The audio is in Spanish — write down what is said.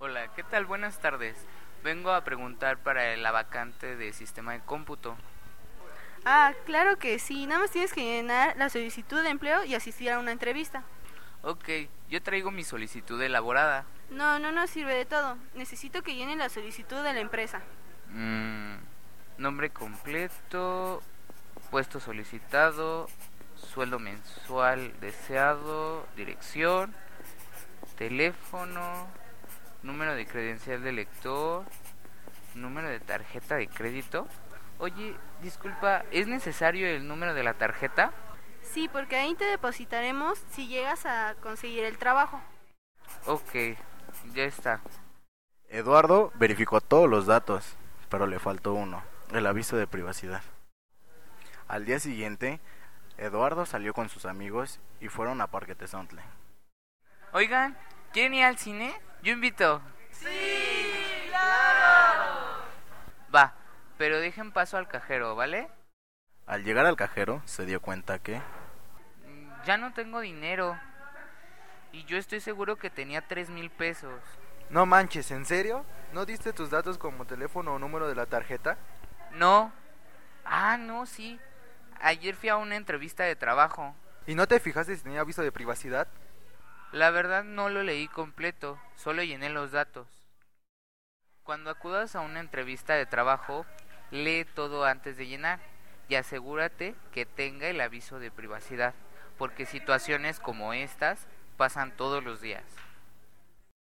Hola, ¿qué tal? Buenas tardes. Vengo a preguntar para la vacante de sistema de cómputo. Ah, claro que sí. Nada más tienes que llenar la solicitud de empleo y asistir a una entrevista. Ok, yo traigo mi solicitud elaborada. No, no nos sirve de todo. Necesito que llenen la solicitud de la empresa. Mm, nombre completo, puesto solicitado, sueldo mensual deseado, dirección, teléfono, número de credencial de lector, número de tarjeta de crédito. Oye, disculpa, ¿es necesario el número de la tarjeta? Sí, porque ahí te depositaremos si llegas a conseguir el trabajo. Ok, ya está. Eduardo verificó todos los datos, pero le faltó uno, el aviso de privacidad. Al día siguiente, Eduardo salió con sus amigos y fueron a Parque Tezontle. Oigan, ¿quieren ir al cine? Yo invito. ¡Sí! ¡Claro! Va, pero dejen paso al cajero, ¿vale? Al llegar al cajero, se dio cuenta que... Ya no tengo dinero. Y yo estoy seguro que tenía tres mil pesos. No manches, ¿en serio? ¿No diste tus datos como teléfono o número de la tarjeta? No. Ah, no, sí. Ayer fui a una entrevista de trabajo. ¿Y no te fijaste si tenía aviso de privacidad? La verdad no lo leí completo, solo llené los datos. Cuando acudas a una entrevista de trabajo, lee todo antes de llenar y asegúrate que tenga el aviso de privacidad, porque situaciones como estas pasan todos los días.